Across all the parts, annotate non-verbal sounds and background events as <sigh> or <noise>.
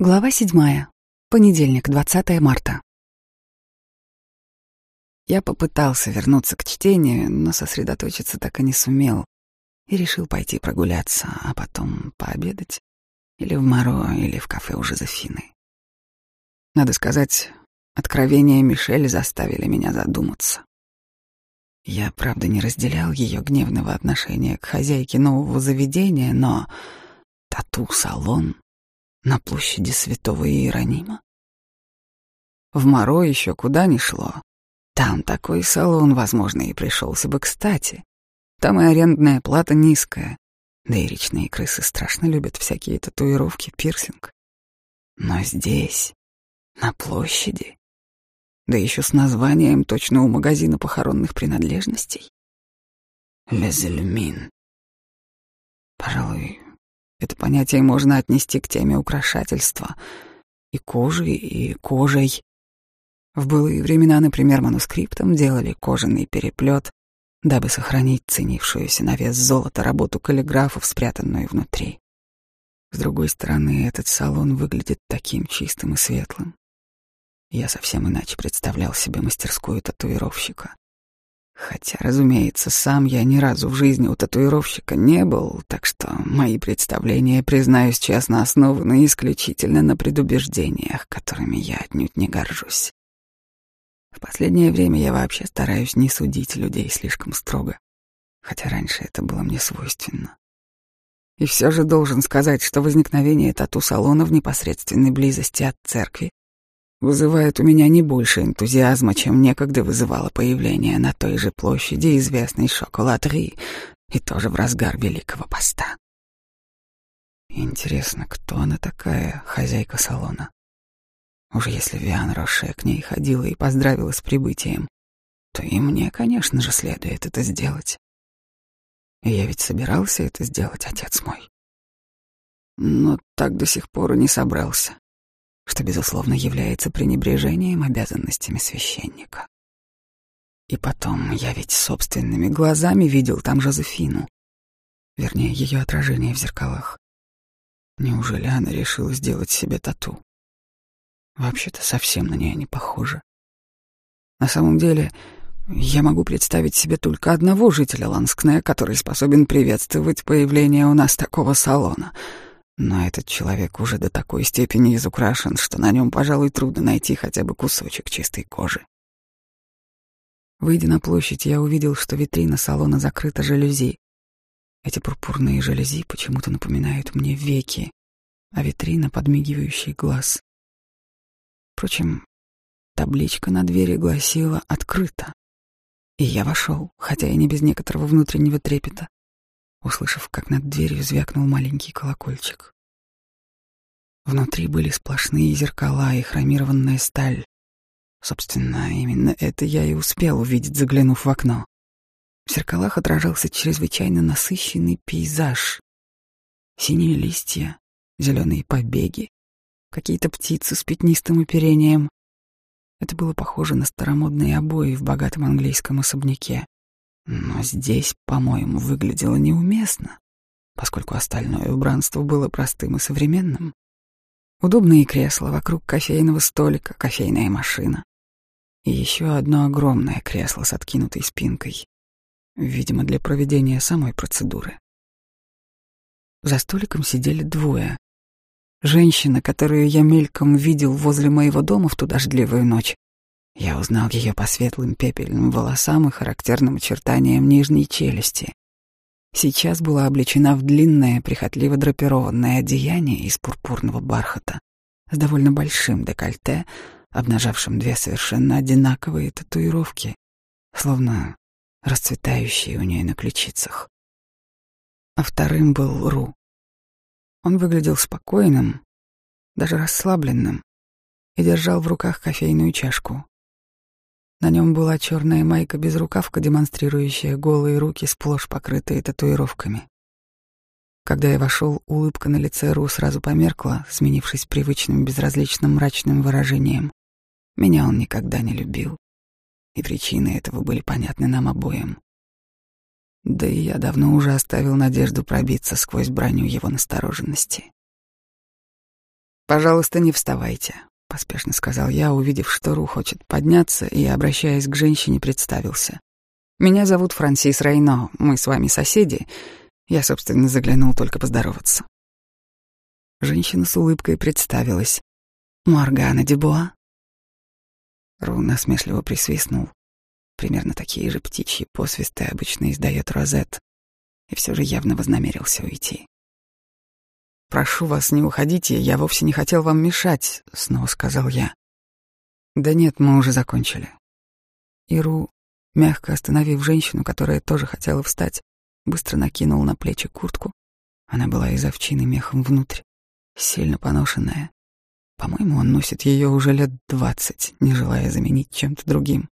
Глава седьмая. Понедельник, 20 марта. Я попытался вернуться к чтению, но сосредоточиться так и не сумел и решил пойти прогуляться, а потом пообедать или в Моро, или в кафе у Жозефины. Надо сказать, откровения Мишель заставили меня задуматься. Я, правда, не разделял ее гневного отношения к хозяйке нового заведения, но тату-салон на площади Святого Иеронима. В Моро еще куда ни шло. Там такой салон, возможно, и пришелся бы кстати. Там и арендная плата низкая, да и речные крысы страшно любят всякие татуировки, пирсинг. Но здесь, на площади, да еще с названием точно у магазина похоронных принадлежностей. Лезелюмин. Пожалуй, это понятие можно отнести к теме украшательства. И кожи, и кожей. В былые времена, например, манускриптом делали кожаный переплет, дабы сохранить ценившуюся на вес золота работу каллиграфов, спрятанную внутри. С другой стороны, этот салон выглядит таким чистым и светлым. Я совсем иначе представлял себе мастерскую татуировщика. Хотя, разумеется, сам я ни разу в жизни у татуировщика не был, так что мои представления, признаюсь честно, основаны исключительно на предубеждениях, которыми я отнюдь не горжусь. В последнее время я вообще стараюсь не судить людей слишком строго, хотя раньше это было мне свойственно. И все же должен сказать, что возникновение тату-салона в непосредственной близости от церкви вызывает у меня не больше энтузиазма, чем некогда вызывало появление на той же площади известной шоколадри, и тоже в разгар Великого Поста. Интересно, кто она такая, хозяйка салона? Уже если Виан Роше к ней ходила и поздравила с прибытием, то и мне, конечно же, следует это сделать. И я ведь собирался это сделать, отец мой. Но так до сих пор и не собрался что, безусловно, является пренебрежением обязанностями священника. И потом, я ведь собственными глазами видел там Жозефину, вернее, ее отражение в зеркалах. Неужели она решила сделать себе тату? Вообще-то совсем на нее не похоже. На самом деле, я могу представить себе только одного жителя Ланскне, который способен приветствовать появление у нас такого салона — но этот человек уже до такой степени изукрашен, что на нем, пожалуй, трудно найти хотя бы кусочек чистой кожи. Выйдя на площадь, я увидел, что витрина салона закрыта жалюзи. Эти пурпурные жалюзи почему-то напоминают мне веки, а витрина — подмигивающий глаз. Впрочем, табличка на двери гласила «Открыто». И я вошел, хотя и не без некоторого внутреннего трепета услышав, как над дверью звякнул маленький колокольчик. Внутри были сплошные зеркала и хромированная сталь. Собственно, именно это я и успел увидеть, заглянув в окно. В зеркалах отражался чрезвычайно насыщенный пейзаж. Синие листья, зеленые побеги, какие-то птицы с пятнистым оперением. Это было похоже на старомодные обои в богатом английском особняке. Но здесь, по-моему, выглядело неуместно, поскольку остальное убранство было простым и современным. Удобные кресла вокруг кофейного столика, кофейная машина. И еще одно огромное кресло с откинутой спинкой, видимо, для проведения самой процедуры. За столиком сидели двое. Женщина, которую я мельком видел возле моего дома в ту дождливую ночь, я узнал ее по светлым пепельным волосам и характерным очертаниям нижней челюсти. Сейчас была облечена в длинное, прихотливо драпированное одеяние из пурпурного бархата с довольно большим декольте, обнажавшим две совершенно одинаковые татуировки, словно расцветающие у нее на ключицах. А вторым был Ру. Он выглядел спокойным, даже расслабленным, и держал в руках кофейную чашку. На нем была черная майка без рукавка, демонстрирующая голые руки, сплошь покрытые татуировками. Когда я вошел, улыбка на лице Ру сразу померкла, сменившись привычным безразличным мрачным выражением. Меня он никогда не любил, и причины этого были понятны нам обоим. Да и я давно уже оставил надежду пробиться сквозь броню его настороженности. «Пожалуйста, не вставайте», — поспешно сказал я, увидев, что Ру хочет подняться, и, обращаясь к женщине, представился. «Меня зовут Франсис Рейно, мы с вами соседи. Я, собственно, заглянул только поздороваться». Женщина с улыбкой представилась. «Моргана Дебуа?» Ру насмешливо присвистнул. Примерно такие же птичьи посвисты обычно издает Розет, и все же явно вознамерился уйти. «Прошу вас, не уходите, я вовсе не хотел вам мешать», — снова сказал я. «Да нет, мы уже закончили». Иру, мягко остановив женщину, которая тоже хотела встать, быстро накинул на плечи куртку. Она была из овчины мехом внутрь, сильно поношенная. По-моему, он носит ее уже лет двадцать, не желая заменить чем-то другим.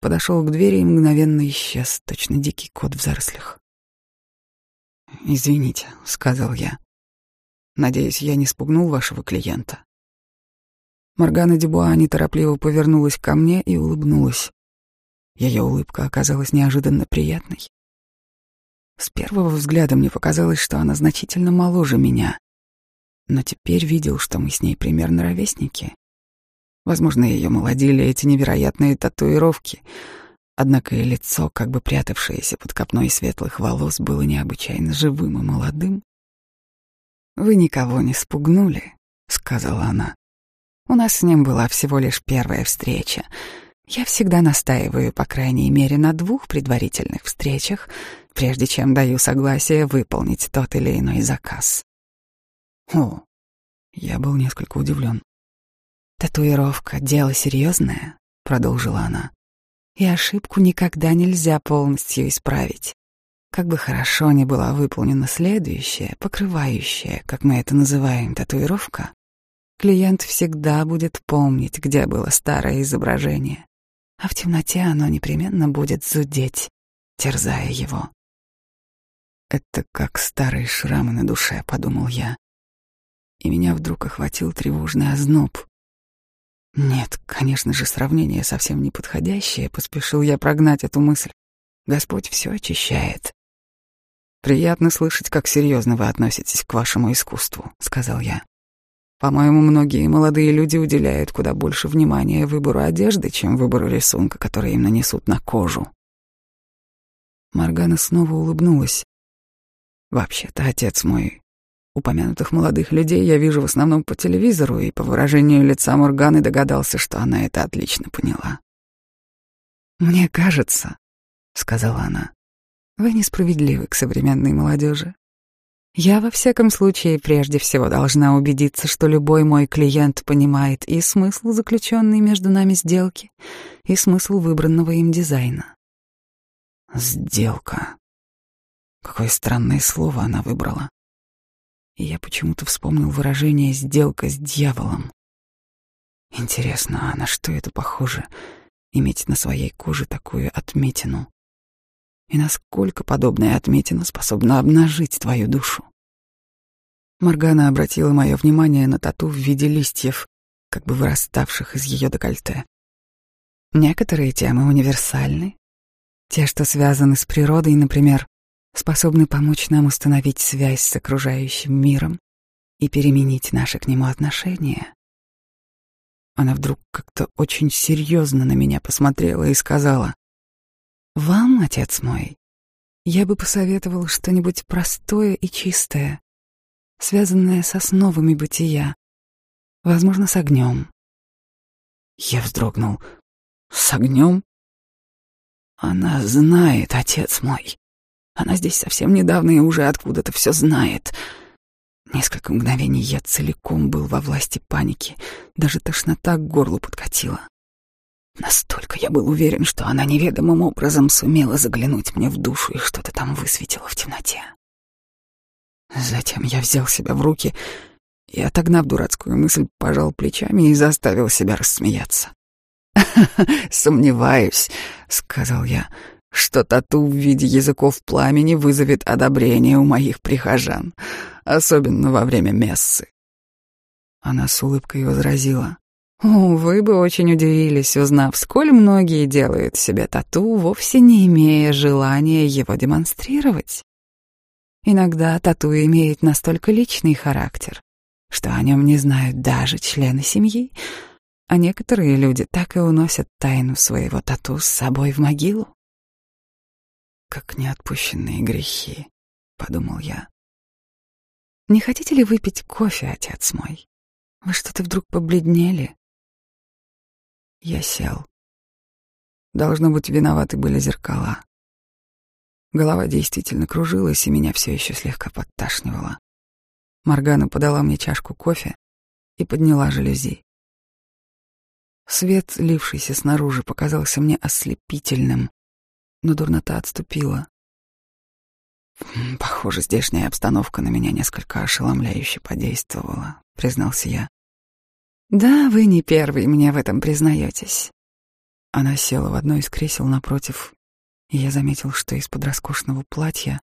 Подошел к двери и мгновенно исчез, точно дикий кот в зарослях. «Извините», — сказал я. Надеюсь, я не спугнул вашего клиента. Моргана Дебуа неторопливо повернулась ко мне и улыбнулась. Ее улыбка оказалась неожиданно приятной. С первого взгляда мне показалось, что она значительно моложе меня, но теперь видел, что мы с ней примерно ровесники. Возможно, ее молодили эти невероятные татуировки, однако и лицо, как бы прятавшееся под копной светлых волос, было необычайно живым и молодым. «Вы никого не спугнули», — сказала она. «У нас с ним была всего лишь первая встреча. Я всегда настаиваю, по крайней мере, на двух предварительных встречах, прежде чем даю согласие выполнить тот или иной заказ». О, я был несколько удивлен. «Татуировка — дело серьезное», — продолжила она. «И ошибку никогда нельзя полностью исправить. Как бы хорошо ни была выполнена следующая, покрывающая, как мы это называем, татуировка, клиент всегда будет помнить, где было старое изображение, а в темноте оно непременно будет зудеть, терзая его. «Это как старые шрамы на душе», — подумал я. И меня вдруг охватил тревожный озноб. Нет, конечно же, сравнение совсем неподходящее, поспешил я прогнать эту мысль. Господь все очищает. «Приятно слышать, как серьезно вы относитесь к вашему искусству», — сказал я. «По-моему, многие молодые люди уделяют куда больше внимания выбору одежды, чем выбору рисунка, который им нанесут на кожу». Маргана снова улыбнулась. «Вообще-то, отец мой, упомянутых молодых людей я вижу в основном по телевизору, и по выражению лица Морганы догадался, что она это отлично поняла». «Мне кажется», — сказала она, вы несправедливы к современной молодежи. Я во всяком случае прежде всего должна убедиться, что любой мой клиент понимает и смысл заключенной между нами сделки, и смысл выбранного им дизайна. Сделка. Какое странное слово она выбрала. И я почему-то вспомнил выражение «сделка с дьяволом». Интересно, а на что это похоже — иметь на своей коже такую отметину? И насколько подобная отметина способна обнажить твою душу. Моргана обратила мое внимание на тату в виде листьев, как бы выраставших из ее декольте. Некоторые темы универсальны. Те, что связаны с природой, например, способны помочь нам установить связь с окружающим миром и переменить наши к нему отношения. Она вдруг как-то очень серьезно на меня посмотрела и сказала, вам, отец мой, я бы посоветовал что-нибудь простое и чистое, связанное с основами бытия, возможно, с огнем. Я вздрогнул. С огнем? Она знает, отец мой. Она здесь совсем недавно и уже откуда-то все знает. Несколько мгновений я целиком был во власти паники, даже тошнота к горлу подкатила. Настолько я был уверен, что она неведомым образом сумела заглянуть мне в душу и что-то там высветила в темноте. Затем я взял себя в руки и, отогнав дурацкую мысль, пожал плечами и заставил себя рассмеяться. <laughs> «Сомневаюсь», — сказал я, — «что тату в виде языков пламени вызовет одобрение у моих прихожан, особенно во время мессы». Она с улыбкой возразила. О, вы бы очень удивились, узнав, сколь многие делают себе тату, вовсе не имея желания его демонстрировать. Иногда тату имеет настолько личный характер, что о нем не знают даже члены семьи, а некоторые люди так и уносят тайну своего тату с собой в могилу. «Как неотпущенные грехи», — подумал я. «Не хотите ли выпить кофе, отец мой? Вы что-то вдруг побледнели?» Я сел. Должно быть, виноваты были зеркала. Голова действительно кружилась, и меня все еще слегка подташнивало. Моргана подала мне чашку кофе и подняла жалюзи. Свет, лившийся снаружи, показался мне ослепительным, но дурнота отступила. «Похоже, здешняя обстановка на меня несколько ошеломляюще подействовала», — признался я. «Да, вы не первый мне в этом признаетесь». Она села в одно из кресел напротив, и я заметил, что из-под роскошного платья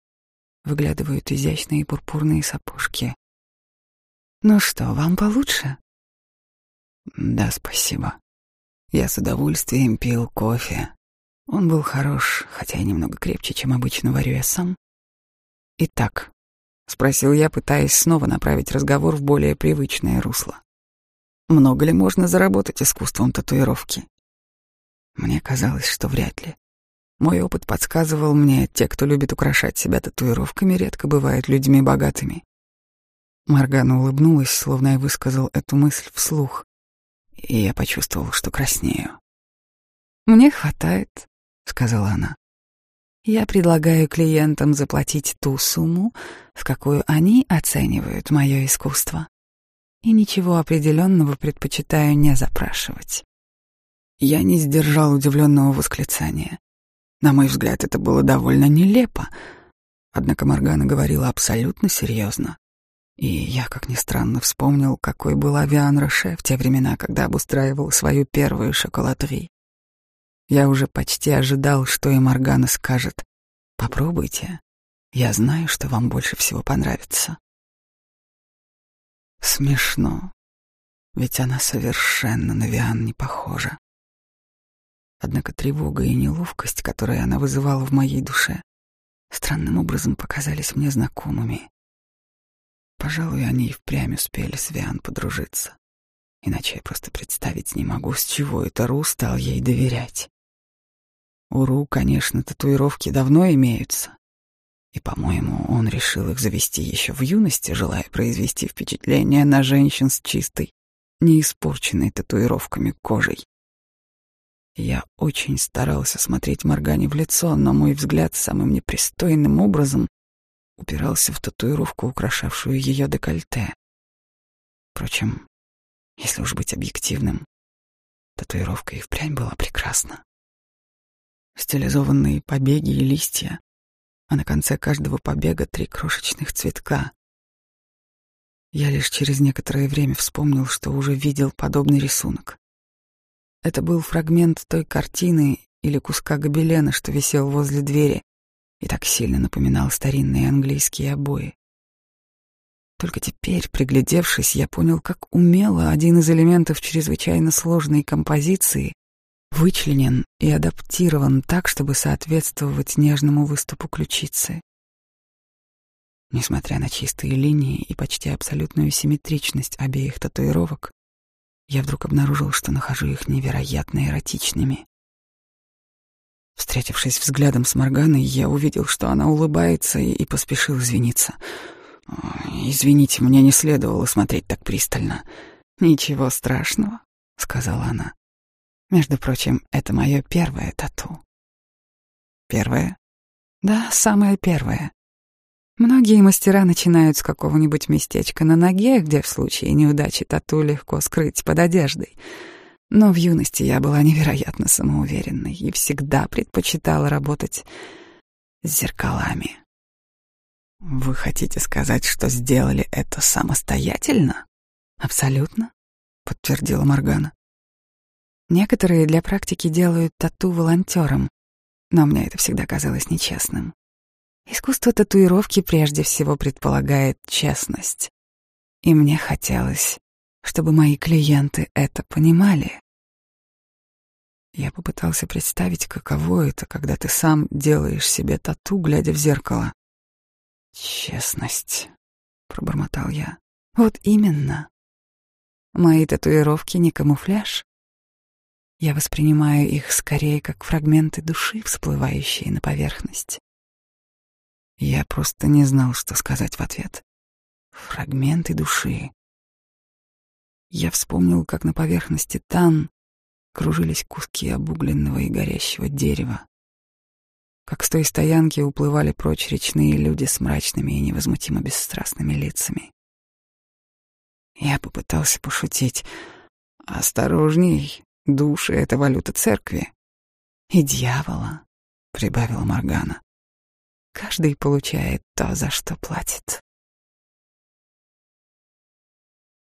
выглядывают изящные пурпурные сапожки. «Ну что, вам получше?» «Да, спасибо. Я с удовольствием пил кофе. Он был хорош, хотя и немного крепче, чем обычно варю я сам. Итак, спросил я, пытаясь снова направить разговор в более привычное русло. Много ли можно заработать искусством татуировки? Мне казалось, что вряд ли. Мой опыт подсказывал мне, те, кто любит украшать себя татуировками, редко бывают людьми богатыми. Маргана улыбнулась, словно я высказал эту мысль вслух, и я почувствовал, что краснею. «Мне хватает», — сказала она. «Я предлагаю клиентам заплатить ту сумму, в какую они оценивают мое искусство, и ничего определенного предпочитаю не запрашивать». Я не сдержал удивленного восклицания. На мой взгляд, это было довольно нелепо. Однако Моргана говорила абсолютно серьезно. И я, как ни странно, вспомнил, какой была Виан Роше в те времена, когда обустраивал свою первую шоколадри. Я уже почти ожидал, что и Моргана скажет «Попробуйте, я знаю, что вам больше всего понравится». Смешно, ведь она совершенно на Виан не похожа. Однако тревога и неловкость, которые она вызывала в моей душе, странным образом показались мне знакомыми. Пожалуй, они и впрямь успели с Виан подружиться. Иначе я просто представить не могу, с чего это Ру стал ей доверять. У Ру, конечно, татуировки давно имеются. И, по-моему, он решил их завести еще в юности, желая произвести впечатление на женщин с чистой, не испорченной татуировками кожей. Я очень старался смотреть Моргане в лицо, но мой взгляд самым непристойным образом упирался в татуировку, украшавшую ее декольте. Впрочем, если уж быть объективным, татуировка и впрямь была прекрасна. Стилизованные побеги и листья, а на конце каждого побега три крошечных цветка. Я лишь через некоторое время вспомнил, что уже видел подобный рисунок. Это был фрагмент той картины или куска гобелена, что висел возле двери и так сильно напоминал старинные английские обои. Только теперь, приглядевшись, я понял, как умело один из элементов чрезвычайно сложной композиции вычленен и адаптирован так, чтобы соответствовать нежному выступу ключицы. Несмотря на чистые линии и почти абсолютную симметричность обеих татуировок, я вдруг обнаружил, что нахожу их невероятно эротичными. Встретившись взглядом с Морганой, я увидел, что она улыбается и, и поспешил извиниться. «Извините, мне не следовало смотреть так пристально». «Ничего страшного», — сказала она. «Между прочим, это мое первое тату». «Первое?» «Да, самое первое. Многие мастера начинают с какого-нибудь местечка на ноге, где в случае неудачи тату легко скрыть под одеждой. Но в юности я была невероятно самоуверенной и всегда предпочитала работать с зеркалами. Вы хотите сказать, что сделали это самостоятельно? Абсолютно, подтвердила Моргана. Некоторые для практики делают тату волонтером, но мне это всегда казалось нечестным. Искусство татуировки прежде всего предполагает честность. И мне хотелось, чтобы мои клиенты это понимали. Я попытался представить, каково это, когда ты сам делаешь себе тату, глядя в зеркало. «Честность», — пробормотал я. Вот именно. Мои татуировки не камуфляж. Я воспринимаю их скорее как фрагменты души, всплывающие на поверхность. Я просто не знал, что сказать в ответ. Фрагменты души. Я вспомнил, как на поверхности Тан кружились куски обугленного и горящего дерева, как с той стоянки уплывали прочь речные люди с мрачными и невозмутимо бесстрастными лицами. Я попытался пошутить. «Осторожней, души — это валюта церкви». «И дьявола», — прибавила Моргана. «Каждый получает то, за что платит».